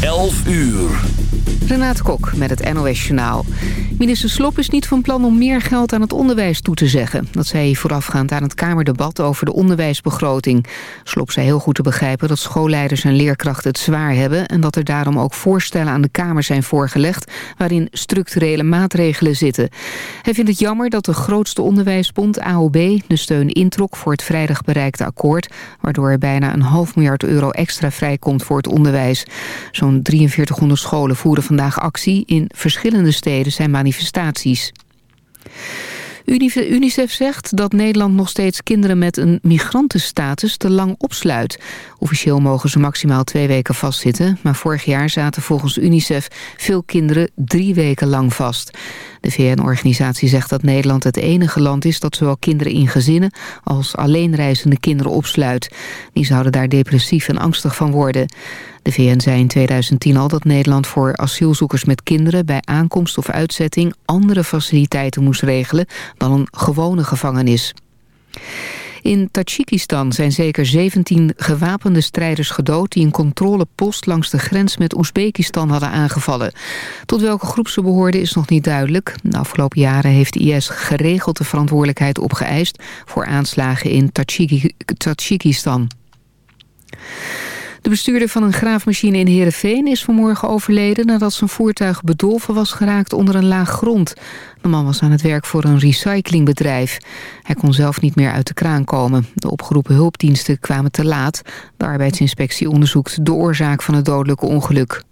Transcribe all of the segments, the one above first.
11 uur. Renate Kok met het NOS Journaal. Minister Slop is niet van plan om meer geld aan het onderwijs toe te zeggen. Dat zei hij voorafgaand aan het Kamerdebat over de onderwijsbegroting. Slop zei heel goed te begrijpen dat schoolleiders en leerkrachten het zwaar hebben... en dat er daarom ook voorstellen aan de Kamer zijn voorgelegd... waarin structurele maatregelen zitten. Hij vindt het jammer dat de grootste onderwijsbond, AOB... de steun introk voor het vrijdag bereikte akkoord... waardoor er bijna een half miljard euro extra vrijkomt voor het onderwijs. Zo'n 4300 scholen voeren vandaag actie. In verschillende steden zijn manifestaties. UNICEF zegt dat Nederland nog steeds kinderen met een migrantenstatus te lang opsluit. Officieel mogen ze maximaal twee weken vastzitten, maar vorig jaar zaten volgens UNICEF veel kinderen drie weken lang vast. De VN-organisatie zegt dat Nederland het enige land is dat zowel kinderen in gezinnen als alleenreizende kinderen opsluit. Die zouden daar depressief en angstig van worden. De VN zei in 2010 al dat Nederland voor asielzoekers met kinderen... bij aankomst of uitzetting andere faciliteiten moest regelen... dan een gewone gevangenis. In Tajikistan zijn zeker 17 gewapende strijders gedood... die een controlepost langs de grens met Oezbekistan hadden aangevallen. Tot welke groep ze behoorden is nog niet duidelijk. De afgelopen jaren heeft de IS geregeld de verantwoordelijkheid opgeëist... voor aanslagen in Tajikistan. De bestuurder van een graafmachine in Heerenveen is vanmorgen overleden... nadat zijn voertuig bedolven was geraakt onder een laag grond. De man was aan het werk voor een recyclingbedrijf. Hij kon zelf niet meer uit de kraan komen. De opgeroepen hulpdiensten kwamen te laat. De arbeidsinspectie onderzoekt de oorzaak van het dodelijke ongeluk.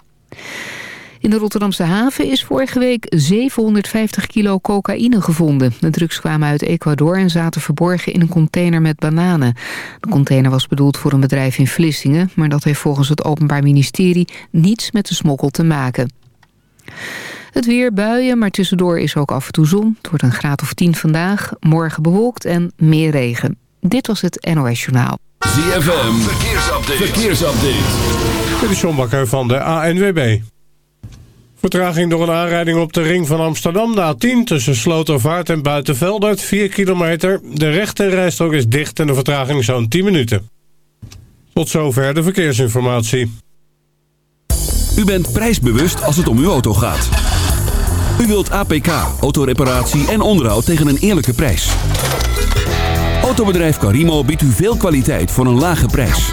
In de Rotterdamse haven is vorige week 750 kilo cocaïne gevonden. De drugs kwamen uit Ecuador en zaten verborgen in een container met bananen. De container was bedoeld voor een bedrijf in Vlissingen... maar dat heeft volgens het Openbaar Ministerie niets met de smokkel te maken. Het weer buien, maar tussendoor is ook af en toe zon. Het wordt een graad of 10 vandaag, morgen bewolkt en meer regen. Dit was het NOS Journaal. ZFM, verkeersupdate. verkeersupdate. Dit is John Bakker van de ANWB. Vertraging door een aanrijding op de ring van Amsterdam na 10 tussen Slotervaart en Buitenveldert 4 kilometer. De rechte rijstrook is dicht en de vertraging zo'n 10 minuten. Tot zover de verkeersinformatie. U bent prijsbewust als het om uw auto gaat. U wilt APK, autoreparatie en onderhoud tegen een eerlijke prijs. Autobedrijf Carimo biedt u veel kwaliteit voor een lage prijs.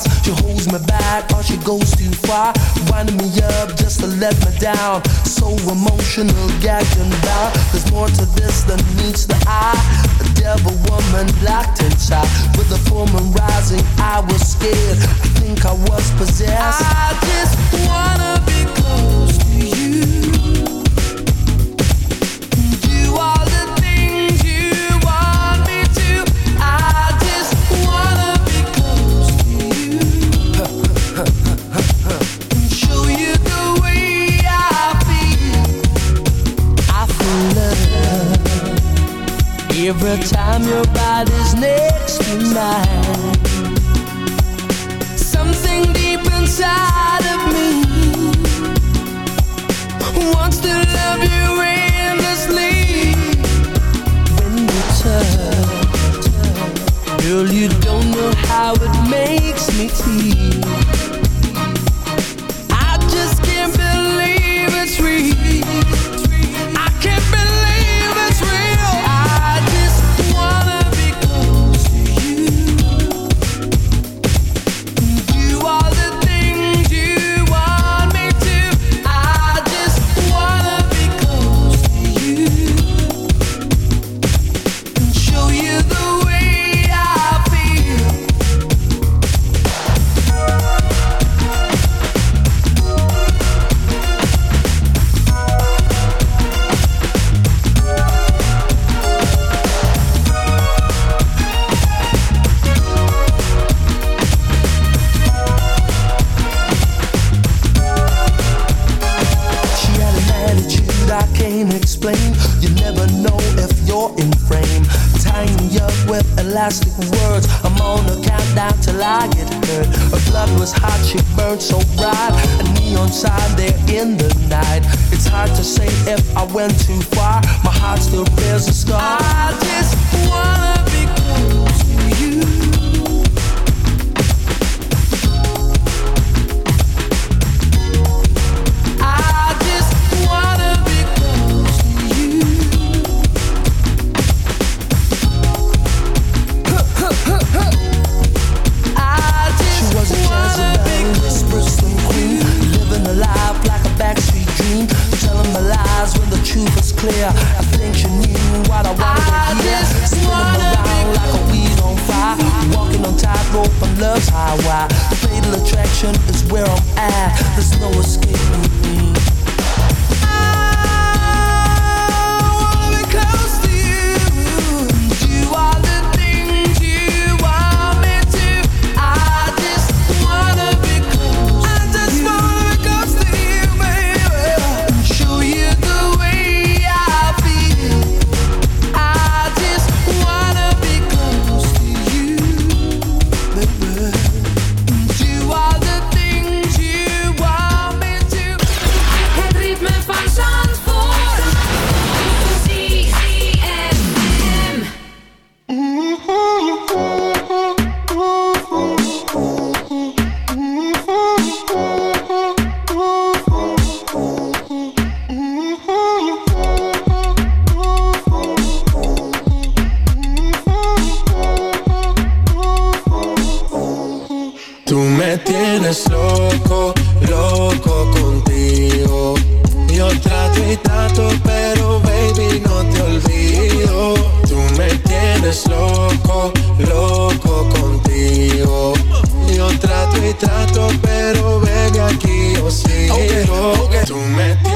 twice. She holds me back or she goes too far. Winding me up just to let me down. So emotional, gagged and. There's more to this than meets the eye. A devil woman locked inside. With the full rising, I was scared. I think I was possessed. I just wanna be close. Toen met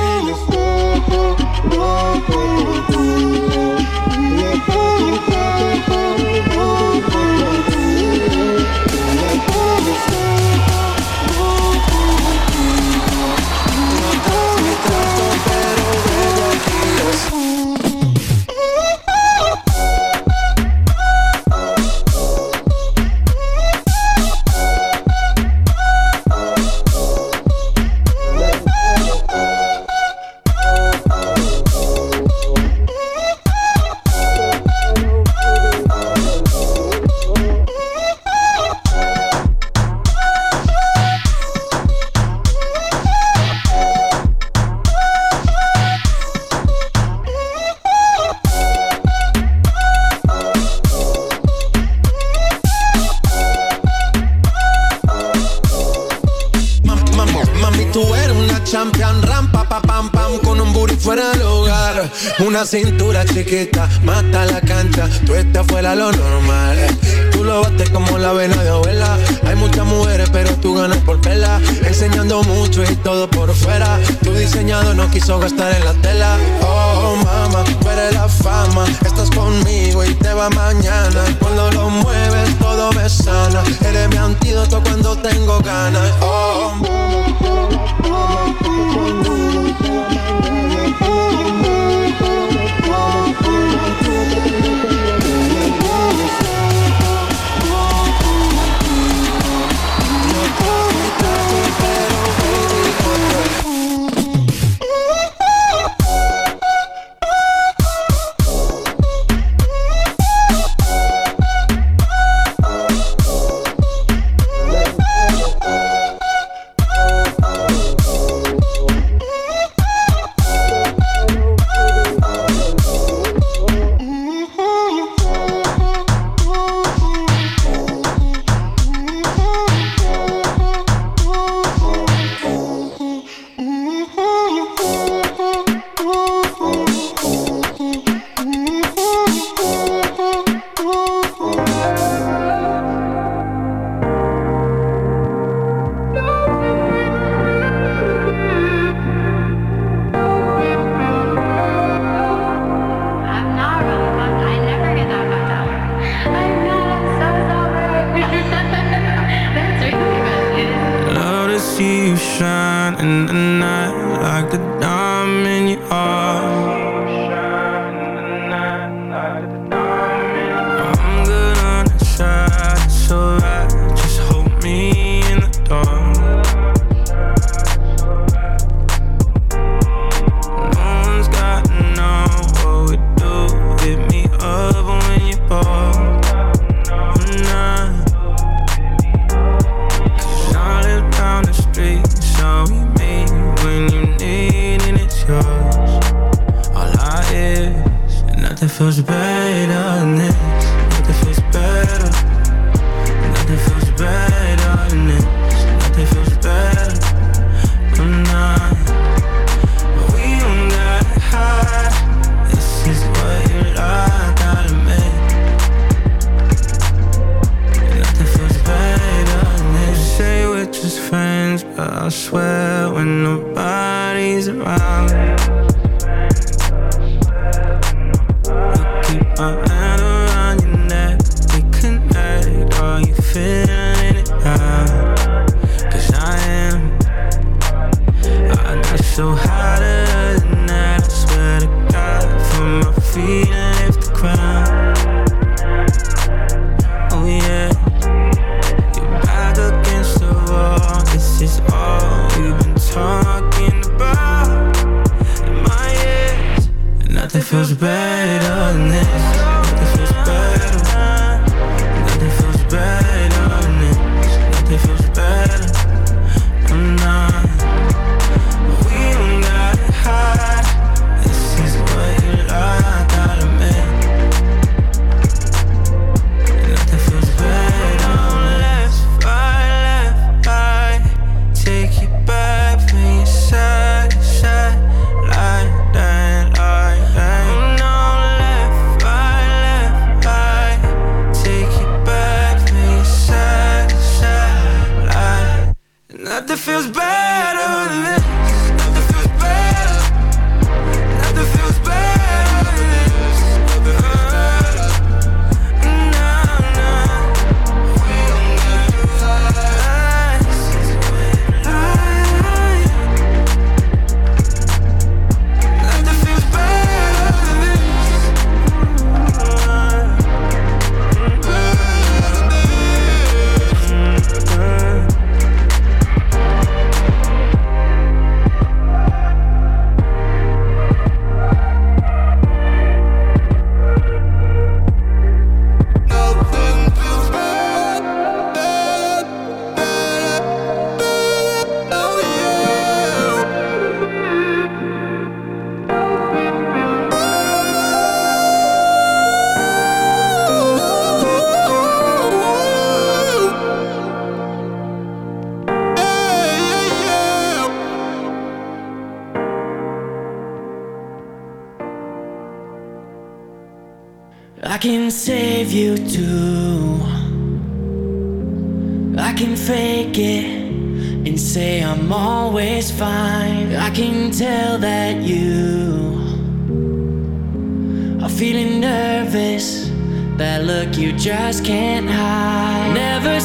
always around. Fake it and say I'm always fine. I can tell that you are feeling nervous. That look you just can't hide. Never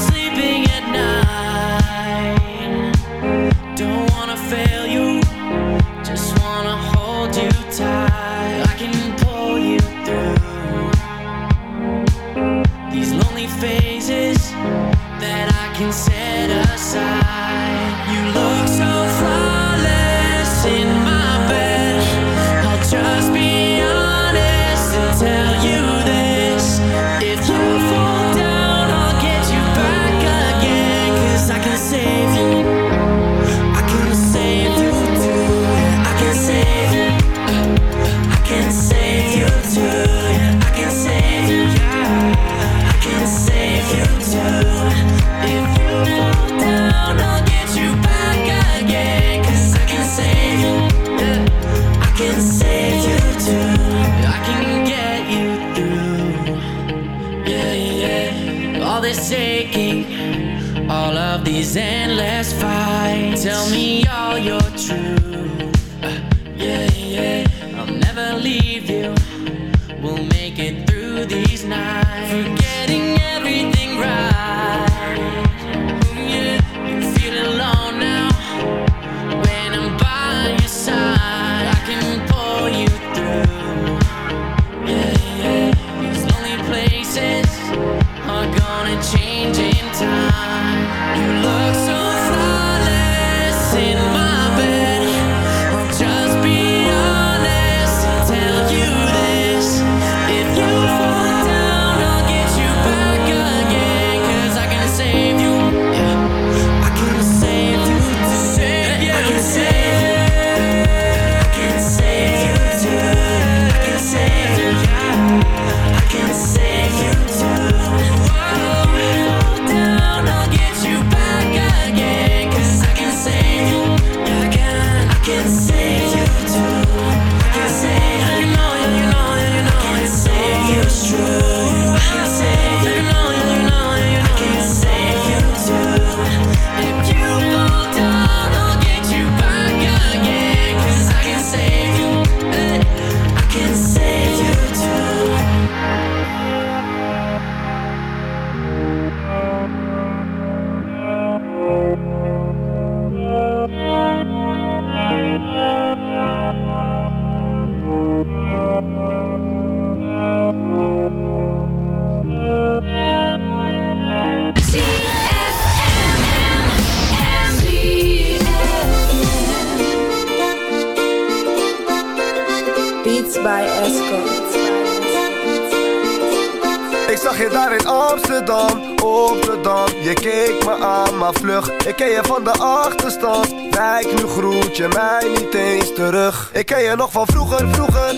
in Amsterdam, op de Dam Je keek me aan, maar vlug. Ik ken je van de achterstand. Kijk, nu groet je mij niet eens terug. Ik ken je nog van vroeger, vroeger.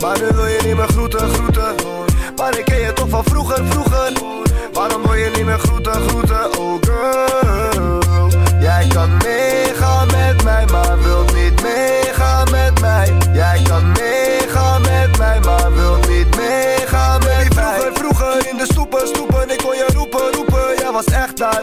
Maar nu wil je niet meer groeten, groeten. Maar ik ken je toch van vroeger, vroeger. Waarom wil je niet meer groeten, groeten, oh girl. Jij kan meegaan met mij, maar wilt niet meegaan met mij. Jij kan meegaan met mij, maar wilt niet meegaan stoepen, Ik kon je roepen, roepen, jij was echt daar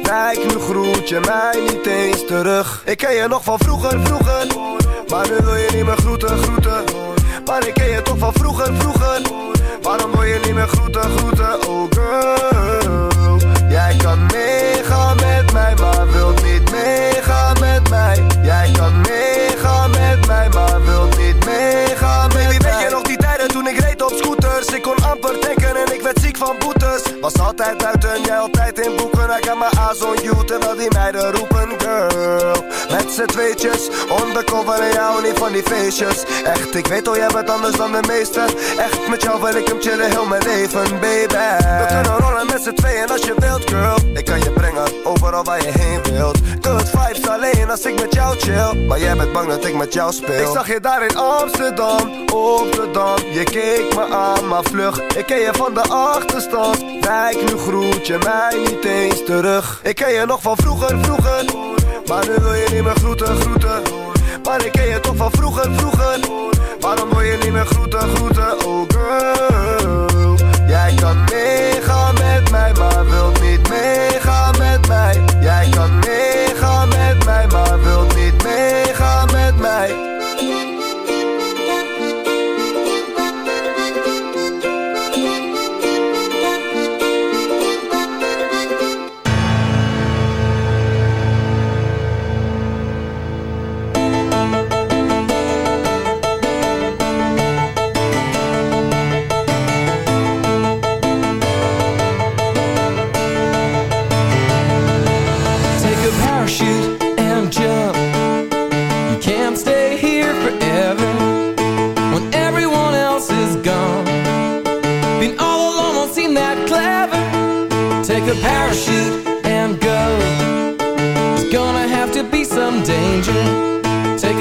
Kijk, nu groet je mij niet eens terug. Ik ken je nog van vroeger, vroeger. Maar nu wil je niet meer groeten, groeten. Maar ik ken je toch van vroeger, vroeger. Waarom wil je niet meer groeten, groeten, oh girl. Jij kan meegaan met mij, maar wilt niet meegaan met mij. Jij kan meegaan met mij, maar wilt niet meegaan met mij Baby, weet je nog die tijden toen ik reed op scooters? Ik kon amper denken en ik werd ziek van Was altijd buiten, jij altijd in boeken. Hij kan maar A's on terwijl die meiden roepen Girl, met z'n tweetjes Undercover en jou niet van die feestjes. Echt, ik weet al, jij bent anders dan de meesten Echt, met jou wil ik hem chillen heel mijn leven, baby. We kunnen rollen met z'n tweeën als je wilt, girl. Ik kan je brengen, overal waar je heen wilt. Good vibes alleen als ik met jou chill. Maar jij bent bang dat ik met jou speel. Ik zag je daar in Amsterdam, op de Dam. Je keek me aan, maar vlug. Ik ken je van de achterstand. Kijk, nu groet je mij niet eens terug. Ik ken je nog van vroeger, vroeger. Maar nu wil je niet meer groeten, groeten. Maar ik ken je toch van vroeger, vroeger. Waarom wil je niet meer groeten, groeten, oh girl. Jij kan meegaan met mij, maar wilt niet meegaan met mij. Jij kan meegaan met mij, maar wilt niet meegaan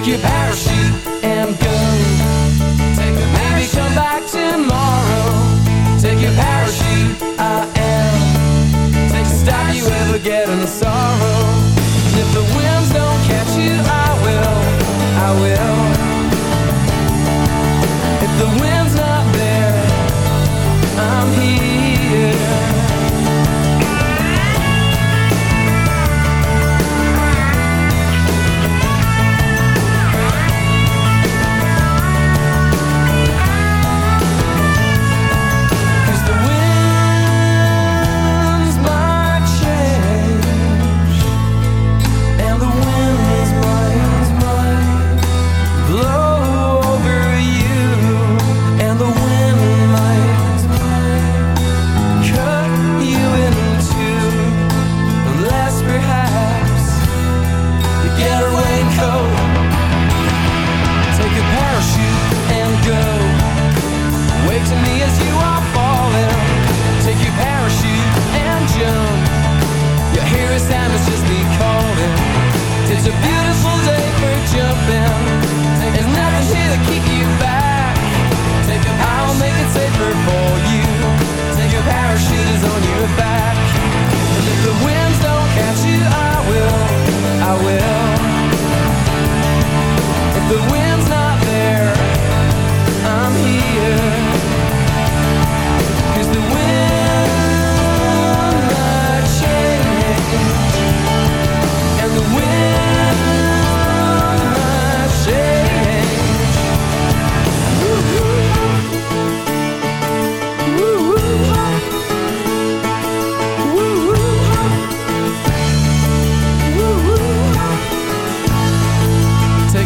Take your parachute and go.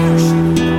Deus.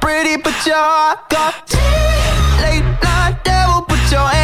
pretty, but you're got late night devil, put your hands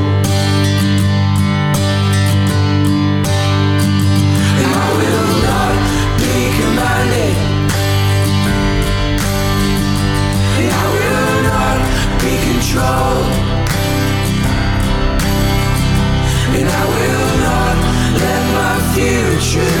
control. And I will not let my future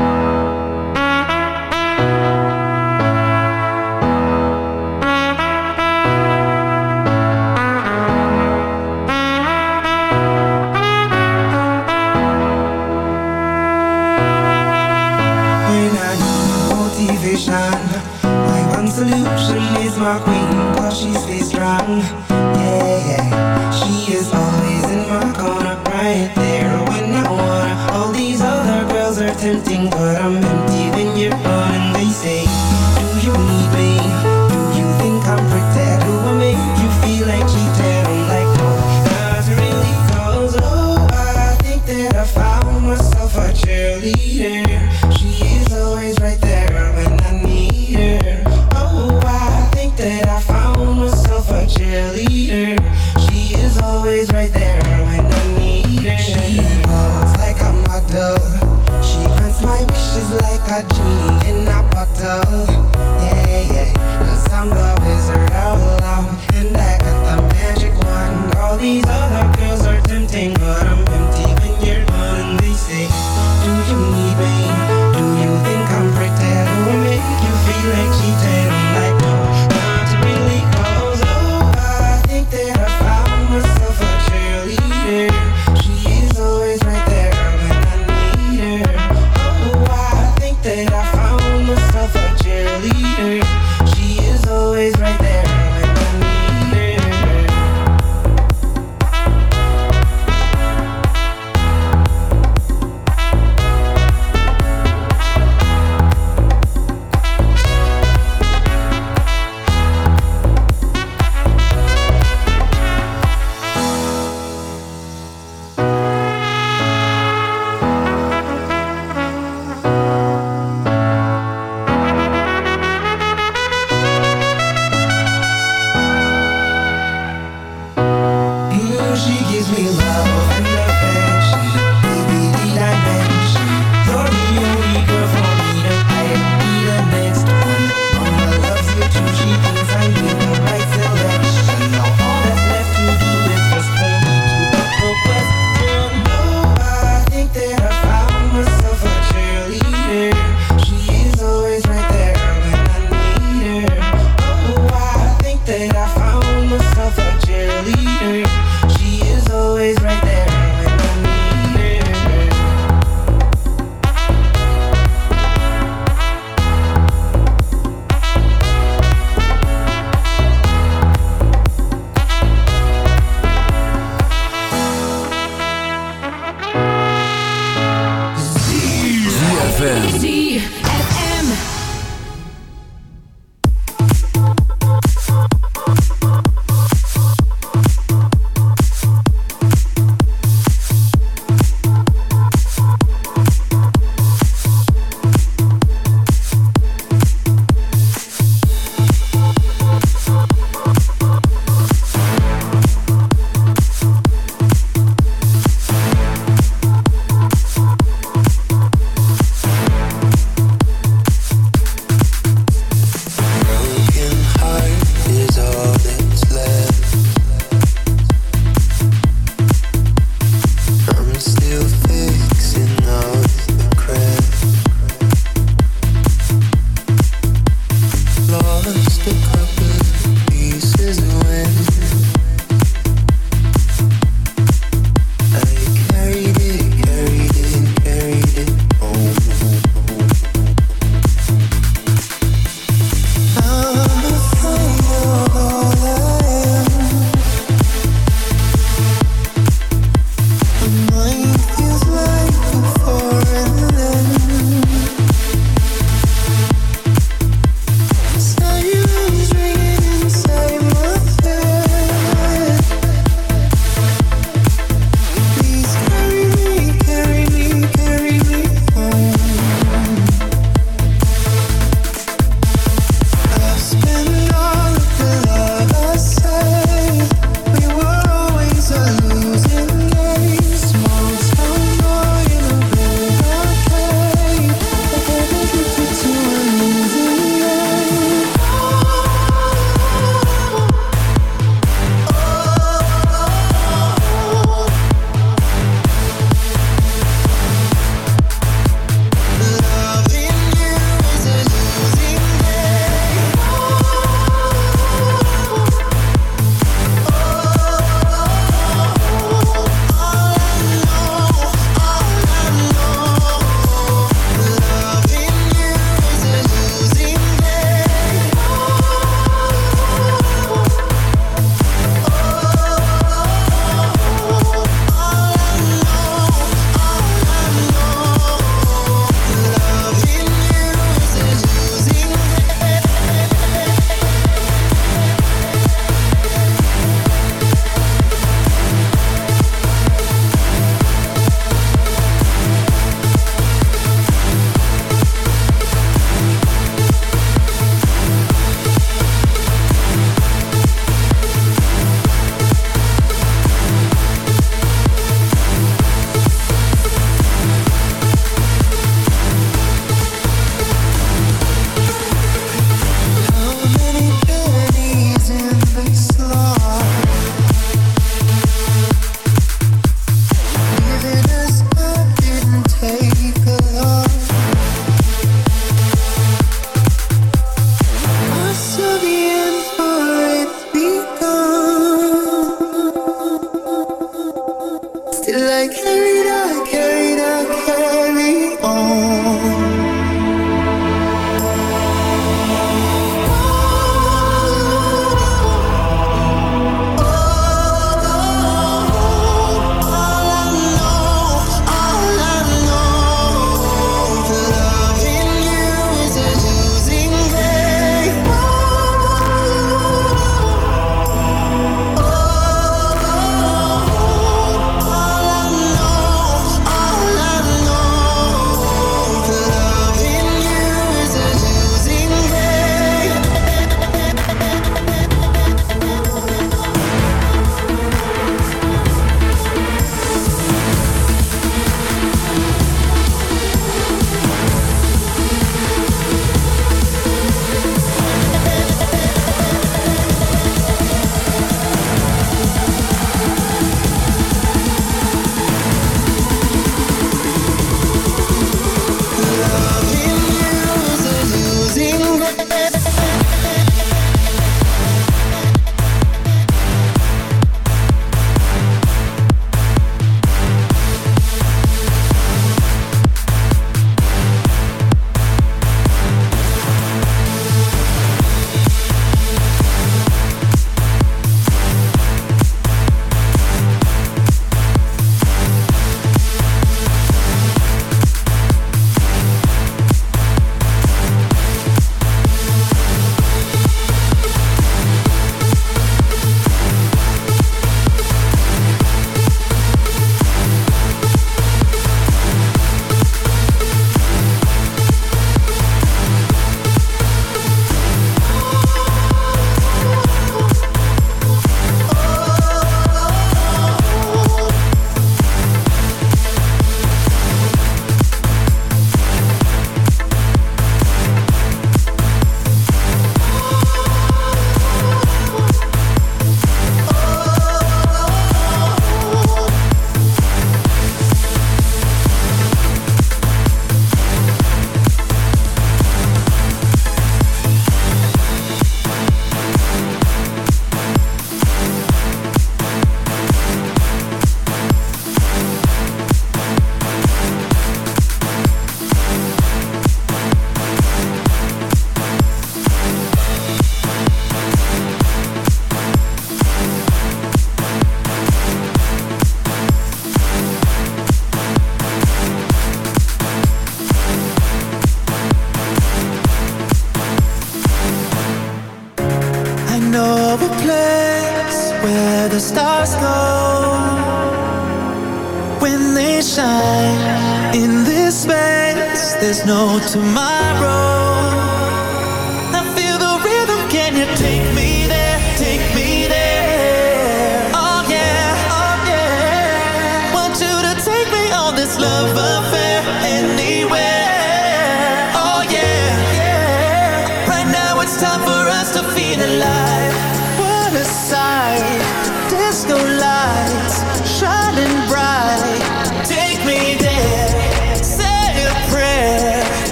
to my